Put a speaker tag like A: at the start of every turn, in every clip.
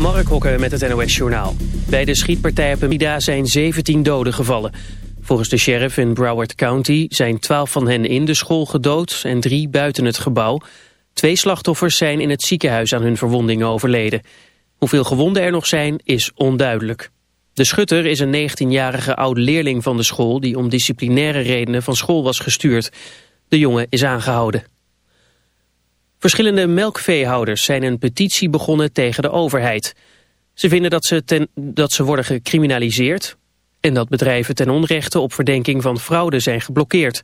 A: Mark Hokken met het NOS Journaal. Bij de schietpartij op Mida zijn 17 doden gevallen. Volgens de sheriff in Broward County zijn 12 van hen in de school gedood en drie buiten het gebouw. Twee slachtoffers zijn in het ziekenhuis aan hun verwondingen overleden. Hoeveel gewonden er nog zijn is onduidelijk. De schutter is een 19-jarige oud-leerling van de school... die om disciplinaire redenen van school was gestuurd. De jongen is aangehouden. Verschillende melkveehouders zijn een petitie begonnen tegen de overheid. Ze vinden dat ze, ten, dat ze worden gecriminaliseerd... en dat bedrijven ten onrechte op verdenking van fraude zijn geblokkeerd.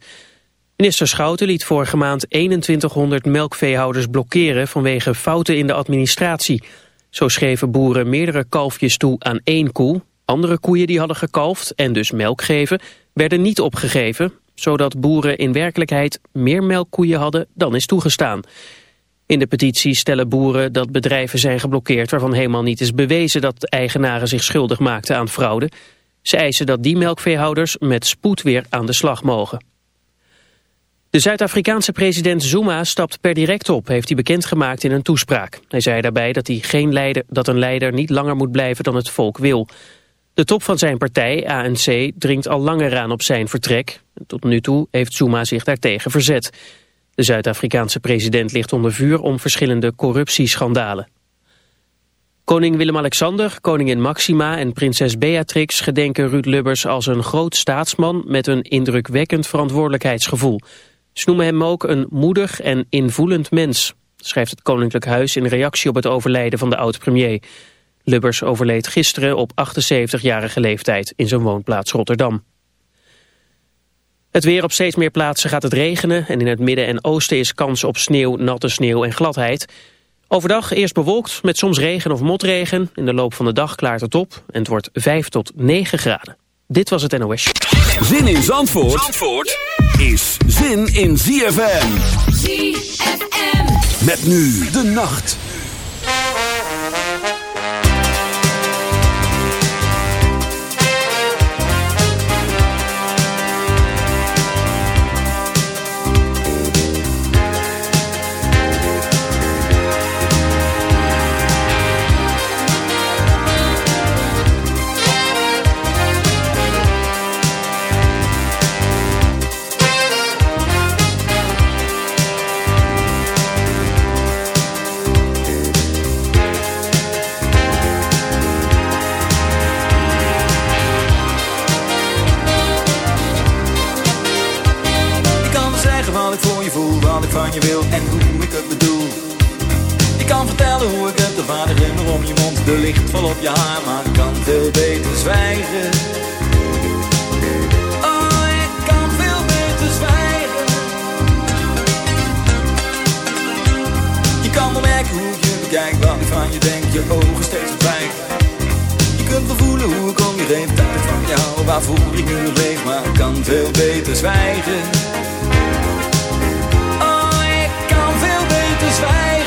A: Minister Schouten liet vorige maand 2100 melkveehouders blokkeren... vanwege fouten in de administratie. Zo schreven boeren meerdere kalfjes toe aan één koe... Andere koeien die hadden gekalfd en dus melk geven, werden niet opgegeven, zodat boeren in werkelijkheid meer melkkoeien hadden dan is toegestaan. In de petitie stellen boeren dat bedrijven zijn geblokkeerd waarvan helemaal niet is bewezen dat eigenaren zich schuldig maakten aan fraude. Ze eisen dat die melkveehouders met spoed weer aan de slag mogen. De Zuid-Afrikaanse president Zuma stapt per direct op, heeft hij bekendgemaakt in een toespraak. Hij zei daarbij dat, hij geen leider, dat een leider niet langer moet blijven dan het volk wil. De top van zijn partij, ANC, dringt al langer aan op zijn vertrek. Tot nu toe heeft Zuma zich daartegen verzet. De Zuid-Afrikaanse president ligt onder vuur om verschillende corruptieschandalen. Koning Willem-Alexander, koningin Maxima en prinses Beatrix gedenken Ruud Lubbers als een groot staatsman met een indrukwekkend verantwoordelijkheidsgevoel. Ze noemen hem ook een moedig en invoelend mens, schrijft het Koninklijk Huis in reactie op het overlijden van de oud-premier. Lubbers overleed gisteren op 78-jarige leeftijd in zijn woonplaats Rotterdam. Het weer op steeds meer plaatsen gaat het regenen en in het midden en oosten is kans op sneeuw, natte sneeuw en gladheid. Overdag eerst bewolkt met soms regen of motregen. In de loop van de dag klaart het op en het wordt 5 tot 9 graden. Dit was het NOS.
B: Zin in Zandvoort, Zandvoort is zin in ZFM. ZFM. Met nu de nacht.
C: Je wil en hoe ik het bedoel. Ik kan vertellen hoe ik het, de vader in om je mond, de licht vol op je haar, maar ik kan veel beter zwijgen. Oh, ik kan veel beter zwijgen. Je kan wel merken hoe je bekijk, wat ik van je denk, je ogen steeds verdwijgen. Je kunt wel voelen hoe ik om je heen, tijd van jou, waarvoor ik nu leef, maar ik kan veel beter zwijgen.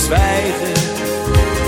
C: Zwijgen.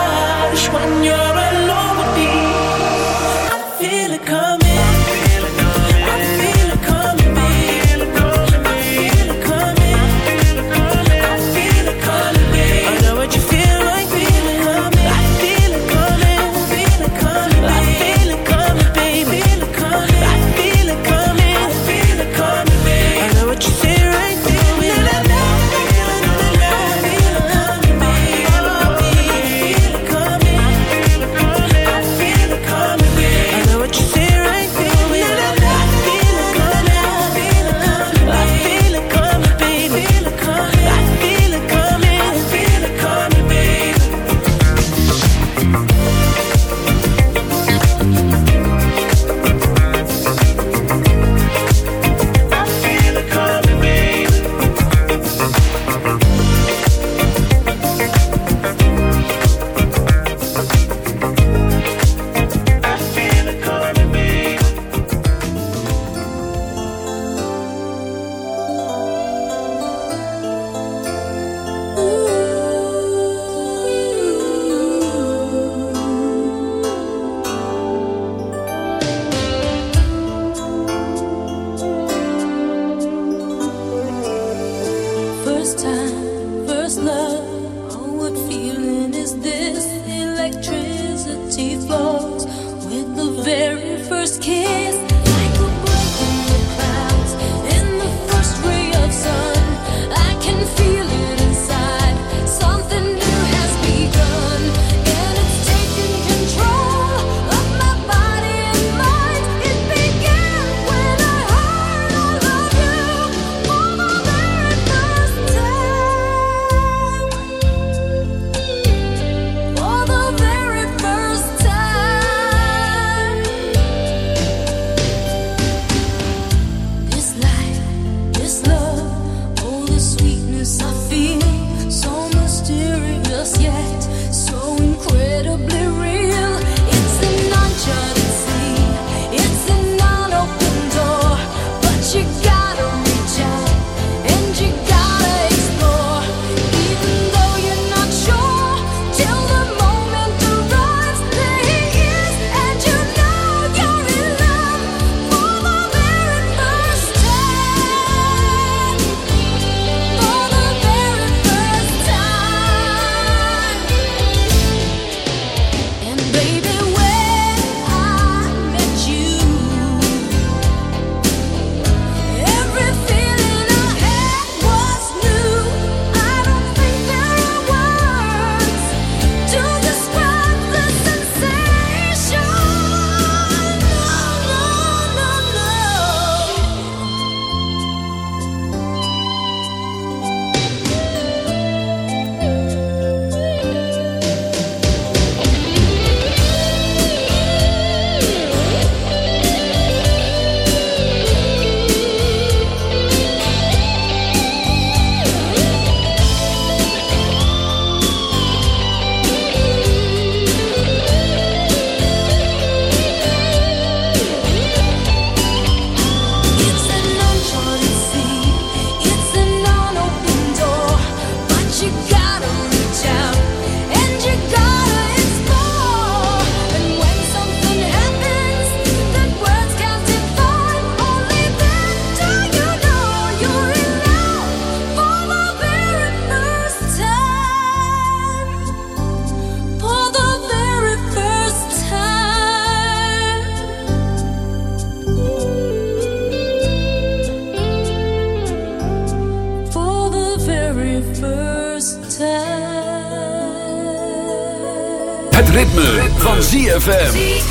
D: ZFM.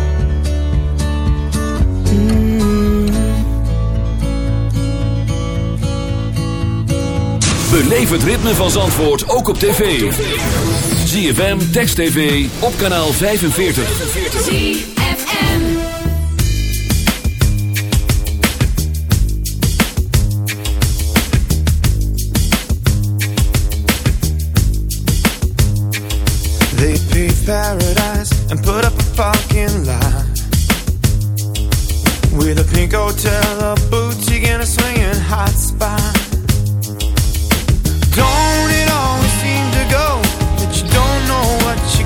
B: Beleef het ritme van Zandvoort ook op tv. ZFM, Text TV, op kanaal 45.
D: ZFM.
E: They paved paradise and put up a fucking lie. With a pink hotel, a boutique, and a swinging hot spot.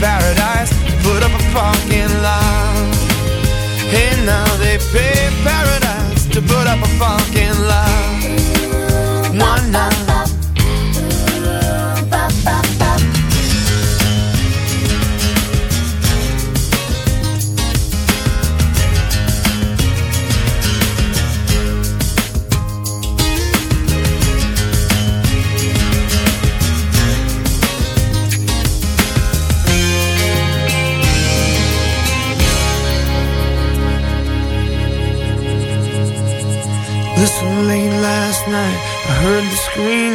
E: Paradise, put up a fucking lie. Hey, now they pay paradise to put up a fucking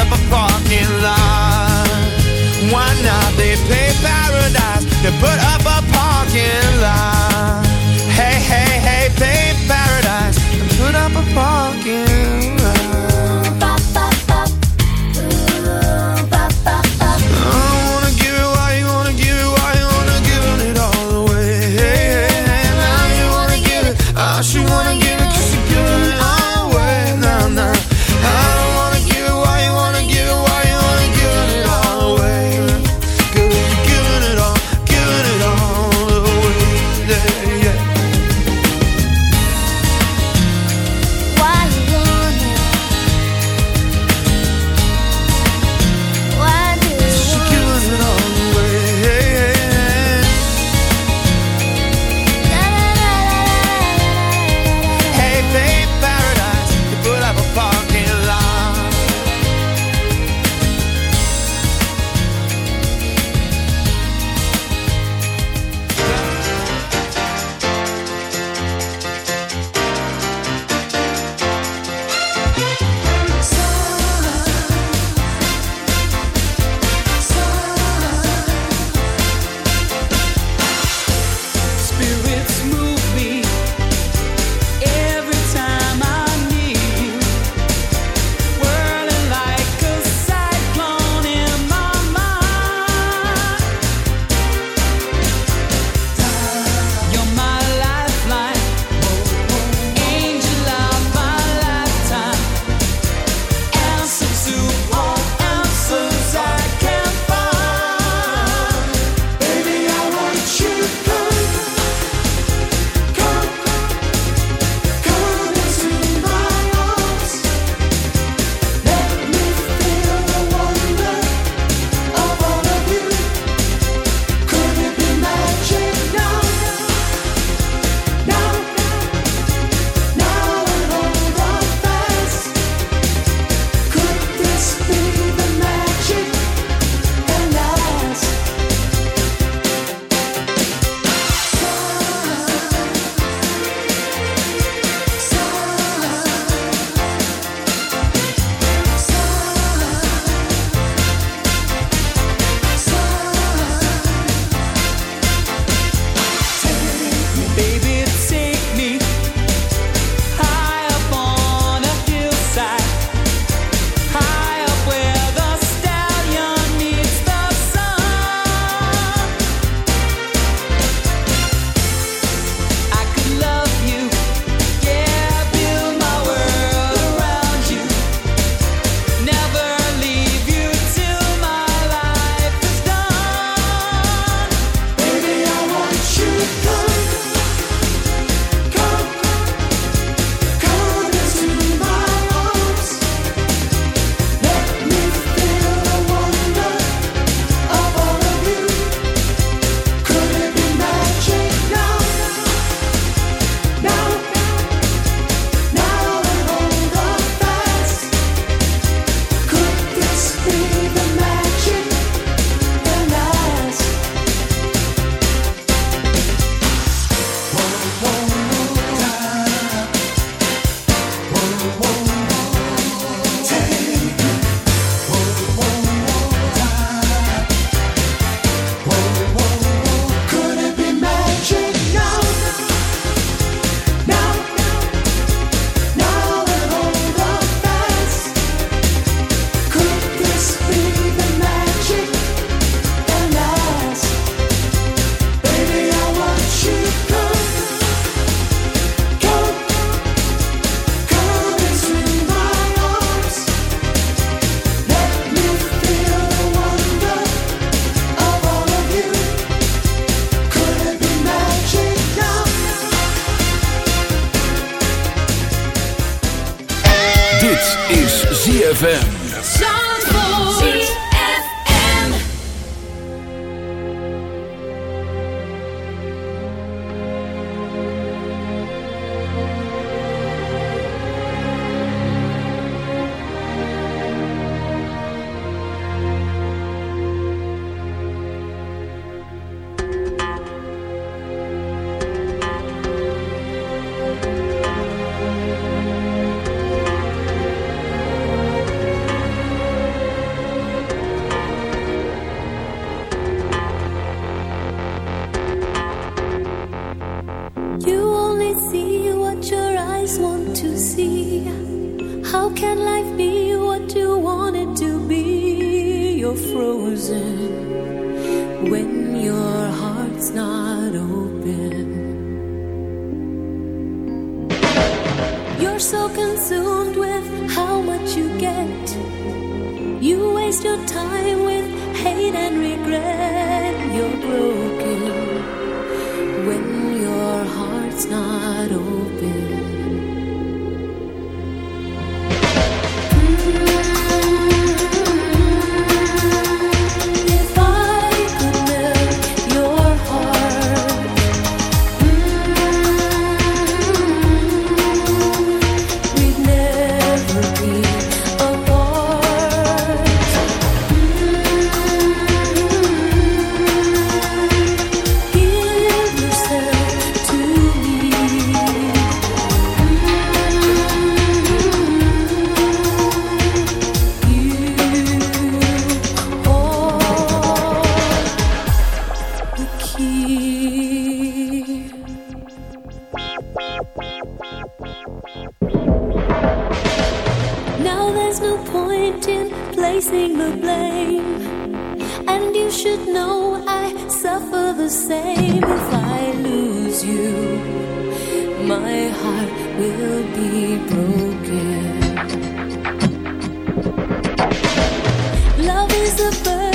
E: up a parking lot. Why not? They pay paradise to put up a parking lot. Hey, hey, hey, pay paradise and put up a parking
F: the
G: bird.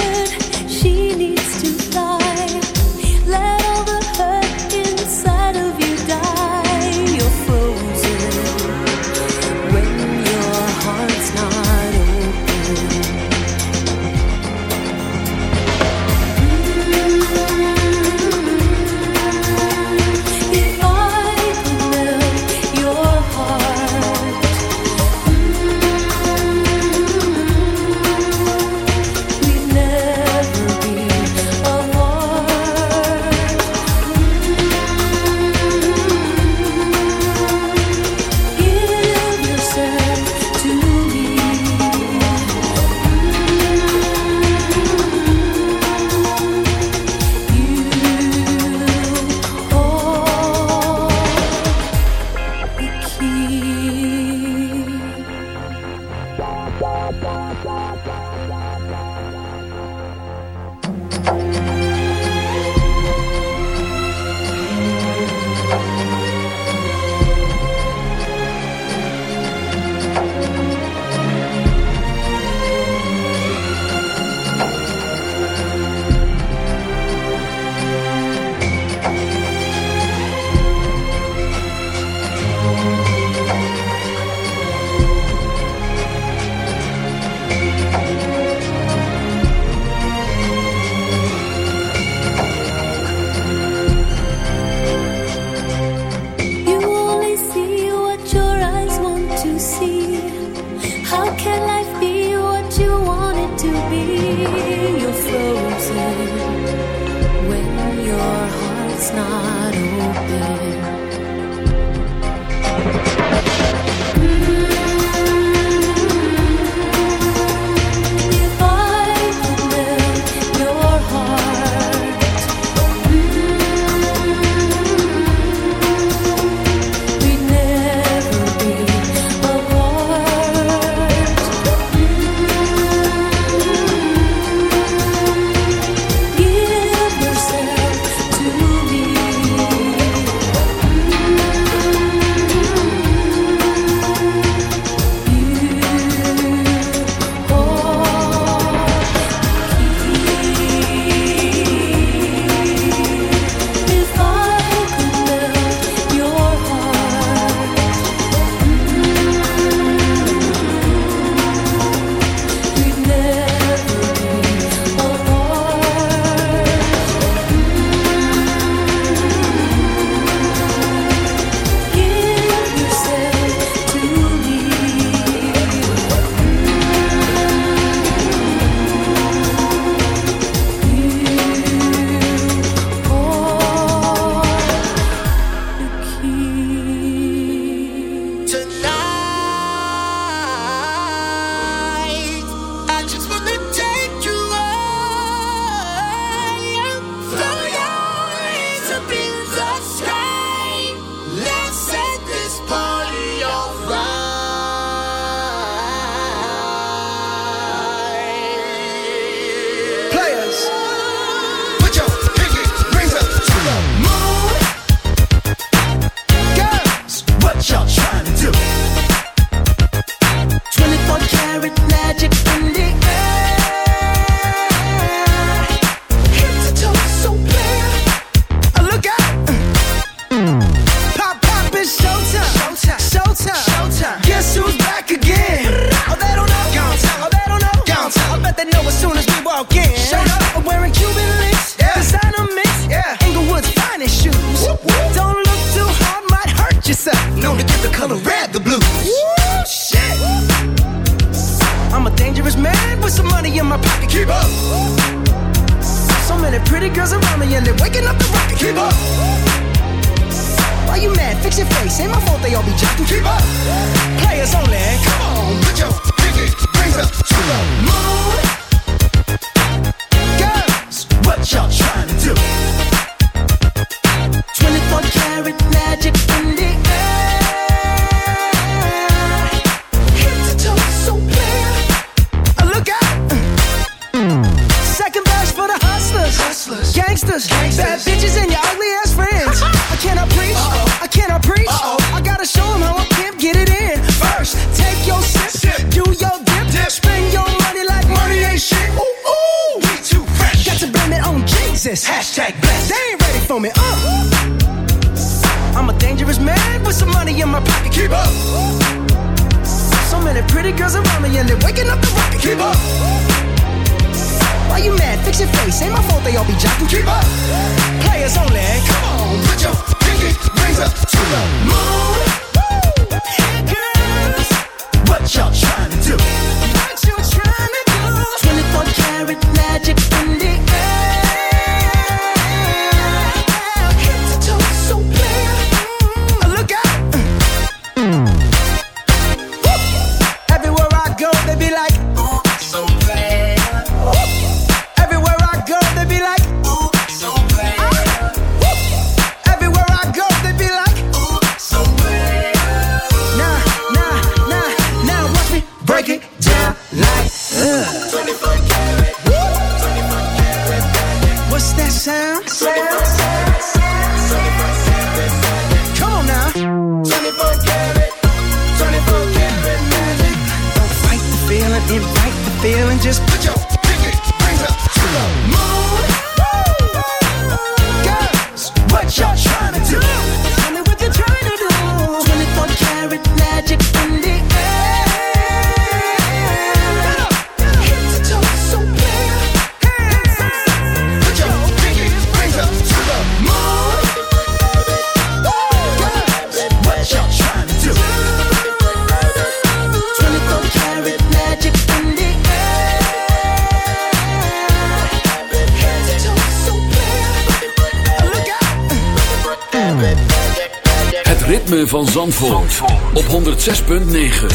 G: 106.9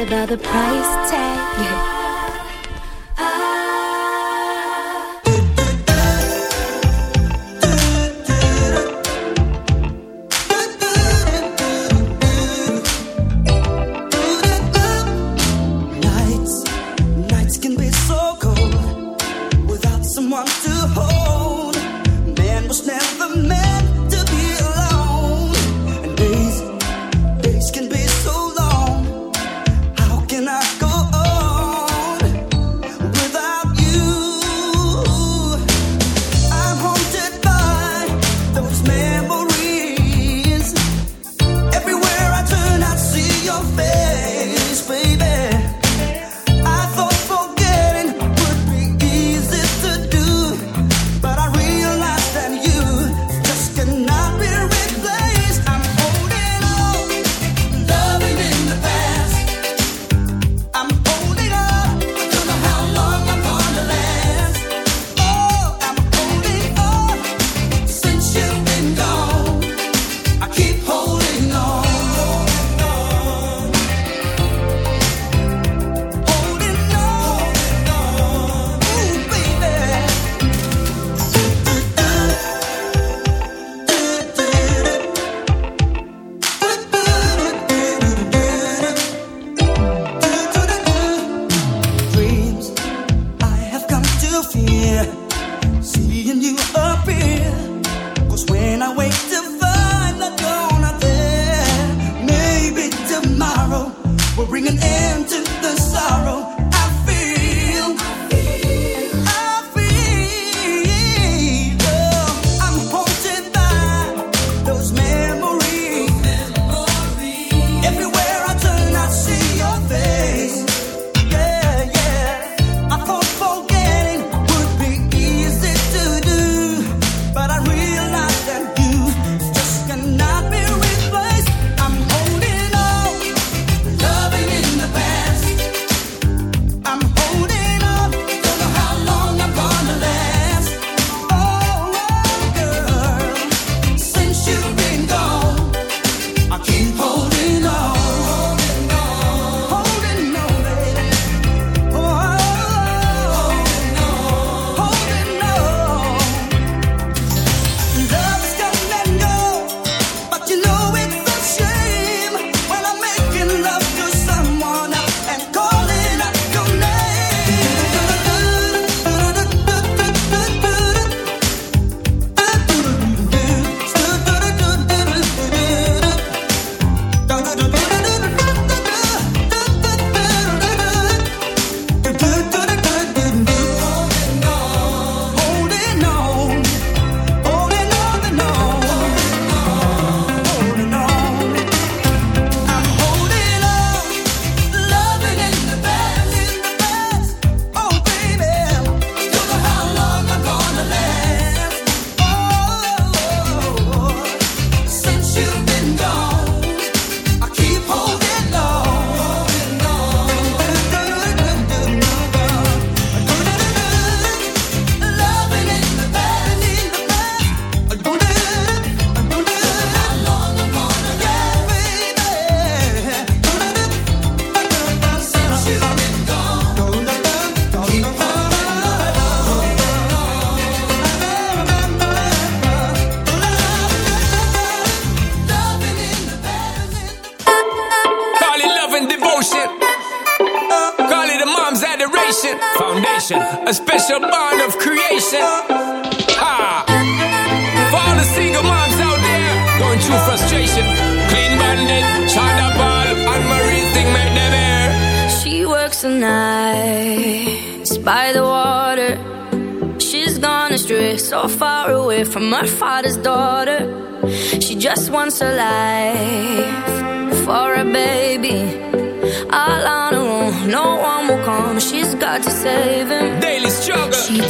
H: about
I: the price.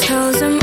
H: tells him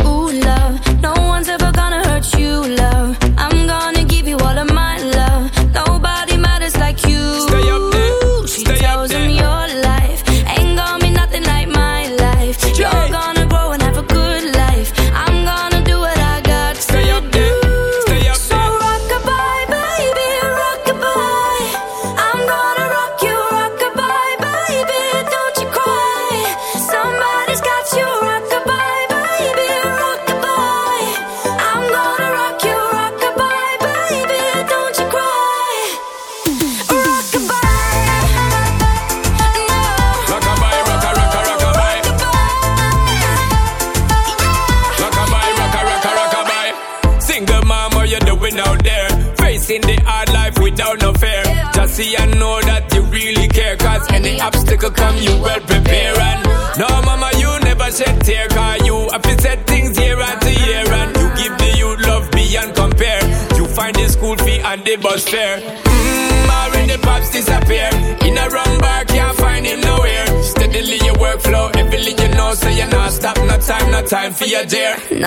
H: you,
C: dear.